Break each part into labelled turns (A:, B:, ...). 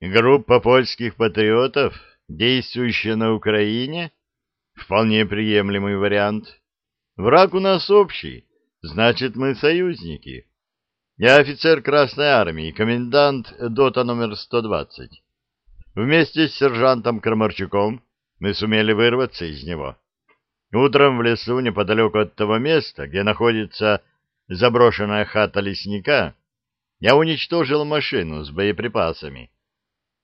A: Группа польских патриотов, действующая на Украине? Вполне приемлемый вариант. Враг у нас общий, значит, мы союзники. Я офицер Красной Армии, комендант ДОТа номер 120. Вместе с сержантом Крамарчуком мы сумели вырваться из него. Утром в лесу, неподалеку от того места, где находится заброшенная хата лесника, я уничтожил машину с боеприпасами.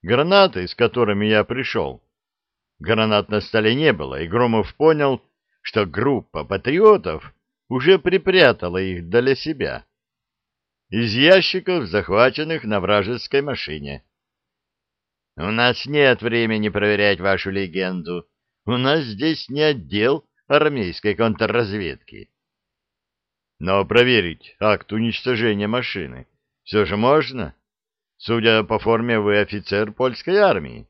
A: Гранаты, с которыми я пришел. Гранат на столе не было, и Громов понял, что группа патриотов уже припрятала их для себя. Из ящиков, захваченных на вражеской машине. У нас нет времени проверять вашу легенду. У нас здесь не отдел армейской контрразведки. Но проверить акт уничтожения машины все же можно. Судя по форме, вы офицер польской армии.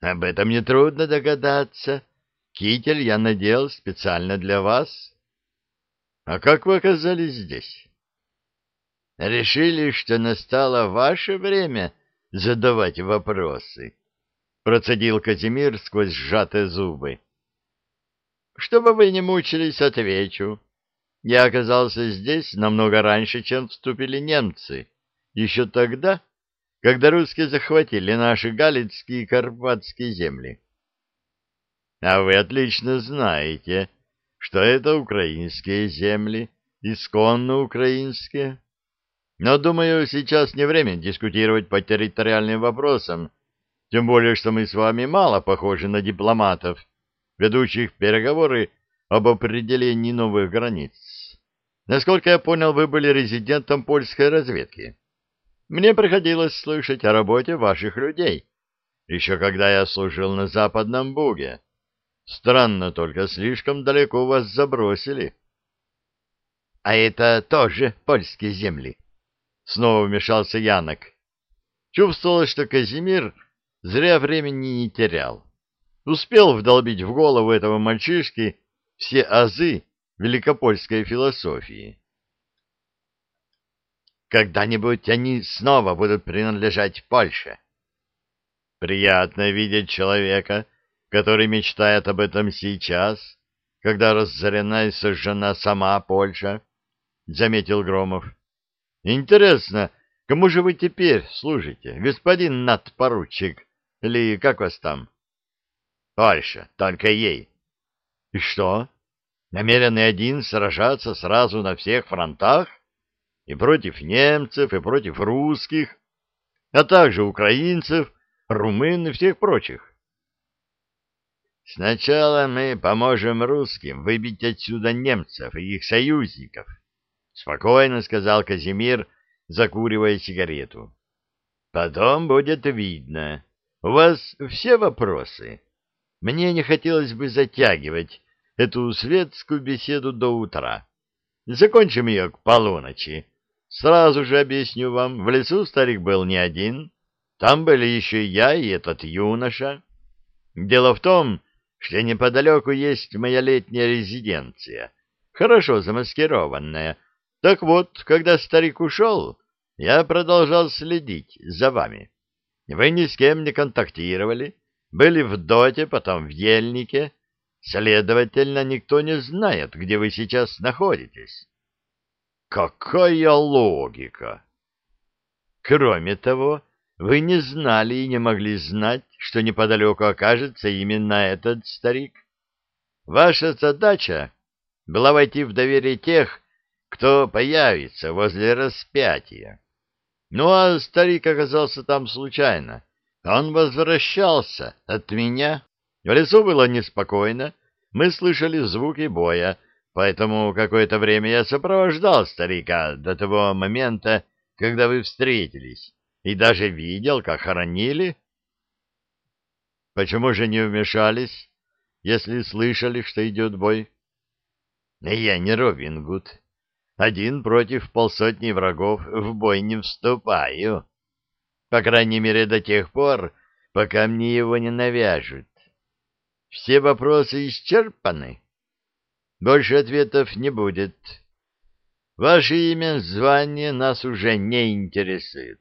A: Об этом нетрудно догадаться. Китель я надел специально для вас. А как вы оказались здесь? Решили, что настало ваше время задавать вопросы, процедил Казимир сквозь сжатые зубы. Чтобы вы не мучились, отвечу. Я оказался здесь намного раньше, чем вступили немцы, еще тогда, когда русские захватили наши галицкие и карпатские земли. А вы отлично знаете, что это украинские земли, исконно украинские. Но, думаю, сейчас не время дискутировать по территориальным вопросам, тем более, что мы с вами мало похожи на дипломатов, ведущих переговоры об определении новых границ. Насколько я понял, вы были резидентом польской разведки. Мне приходилось слышать о работе ваших людей, еще когда я служил на Западном Буге. Странно только, слишком далеко вас забросили. — А это тоже польские земли? Снова вмешался Янок. Чувствовалось, что Казимир зря времени не терял. Успел вдолбить в голову этого мальчишки все азы великопольской философии. Когда-нибудь они снова будут принадлежать Польше. Приятно видеть человека, который мечтает об этом сейчас, когда разорена и сожжена сама Польша, — заметил Громов. Интересно, кому же вы теперь служите, господин надпоручик, или как вас там? Польша, только ей. И что, намерены один сражаться сразу на всех фронтах? И против немцев, и против русских, а также украинцев, румын и всех прочих. Сначала мы поможем русским выбить отсюда немцев и их союзников, — спокойно сказал Казимир, закуривая сигарету. — Потом будет видно. У вас все вопросы? Мне не хотелось бы затягивать эту светскую беседу до утра. Закончим ее к полуночи. Сразу же объясню вам, в лесу старик был не один. Там были еще и я, и этот юноша. Дело в том, что неподалеку есть моя летняя резиденция, хорошо замаскированная, так вот, когда старик ушел, я продолжал следить за вами. Вы ни с кем не контактировали, были в доте, потом в ельнике. Следовательно, никто не знает, где вы сейчас находитесь. Какая логика! Кроме того, вы не знали и не могли знать, что неподалеку окажется именно этот старик. Ваша задача была войти в доверие тех, кто появится возле распятия. Ну, а старик оказался там случайно. Он возвращался от меня. В лесу было неспокойно, мы слышали звуки боя, поэтому какое-то время я сопровождал старика до того момента, когда вы встретились, и даже видел, как хоронили. Почему же не вмешались, если слышали, что идет бой? Я не Робин Гуд. Один против полсотни врагов в бой не вступаю. По крайней мере, до тех пор, пока мне его не навяжут. Все вопросы исчерпаны. Больше ответов не будет. Ваше имя, звание нас уже не интересует.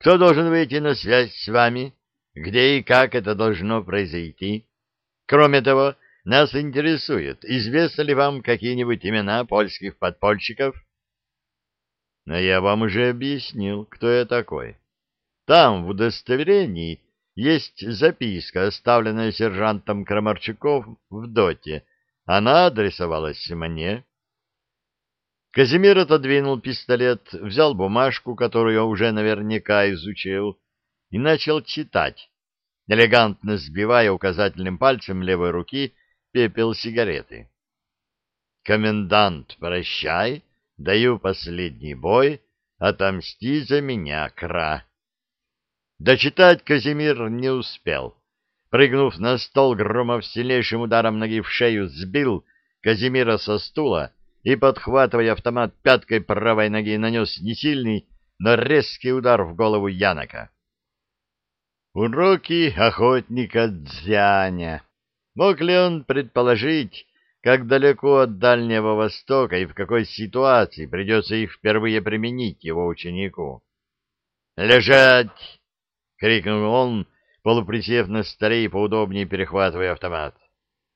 A: Кто должен выйти на связь с вами? Где и как это должно произойти? Кроме того, нас интересует, известны ли вам какие-нибудь имена польских подпольщиков? Но я вам уже объяснил, кто я такой. Там, в удостоверении, есть записка, оставленная сержантом Крамарчуков в доте. Она адресовалась мне. Казимир отодвинул пистолет, взял бумажку, которую уже наверняка изучил, и начал читать, элегантно сбивая указательным пальцем левой руки пепел сигареты. «Комендант, прощай, даю последний бой, отомсти за меня, Кра». Дочитать Казимир не успел. Прыгнув на стол, Громов сильнейшим ударом ноги в шею сбил Казимира со стула и, подхватывая автомат пяткой правой ноги, нанес несильный, но резкий удар в голову Янока. Уроки охотника Дзяня. Мог ли он предположить, как далеко от Дальнего Востока и в какой ситуации придется их впервые применить его ученику? «Лежать!» — крикнул он, полуприсев на столе и поудобнее перехватывая автомат.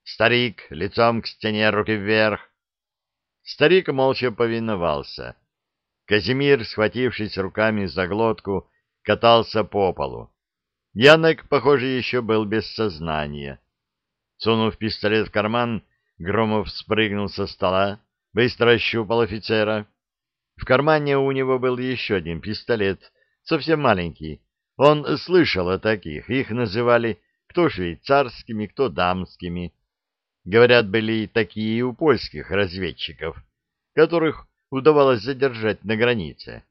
A: «Старик, лицом к стене, руки вверх!» Старик молча повиновался. Казимир, схватившись руками за глотку, катался по полу. Янок, похоже, еще был без сознания. Сунув пистолет в карман, Громов спрыгнул со стола, быстро ощупал офицера. В кармане у него был еще один пистолет, совсем маленький, он слышал о таких, их называли кто швейцарскими, кто дамскими. Говорят, были такие и у польских разведчиков, которых удавалось задержать на границе.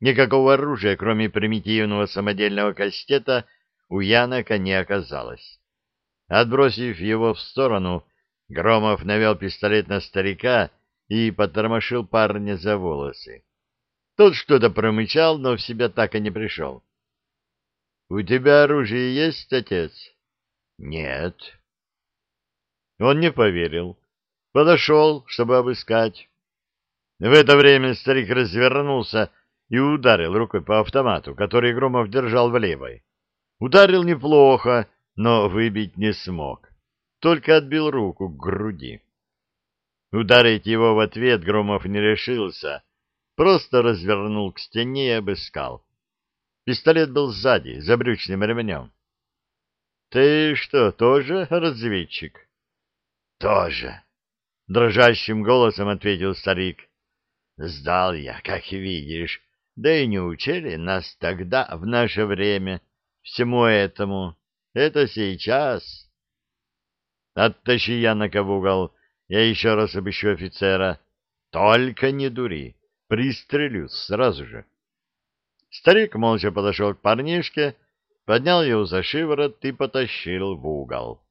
A: Никакого оружия, кроме примитивного самодельного кастета, у Янока не оказалось. Отбросив его в сторону, Громов навел пистолет на старика и потормошил парня за волосы. Тот что-то промычал, но в себя так и не пришел. У тебя оружие есть, отец? Нет. Он не поверил. Подошел, чтобы обыскать. В это время старик развернулся и ударил рукой по автомату, который Громов держал в левой. Ударил неплохо, но выбить не смог. Только отбил руку к груди. Ударить его в ответ Громов не решился, просто развернул к стене и обыскал. Пистолет был сзади, за брючным ремнем. — Ты что, тоже разведчик? — Тоже, — дрожащим голосом ответил старик. — Сдал я, как видишь, да и не учили нас тогда, в наше время, всему этому. Это сейчас. Оттащи Янока в угол, я еще раз обыщу офицера. Только не дури, пристрелю сразу же. Старик молча подошел к парнишке, поднял его за шиворот и потащил в угол.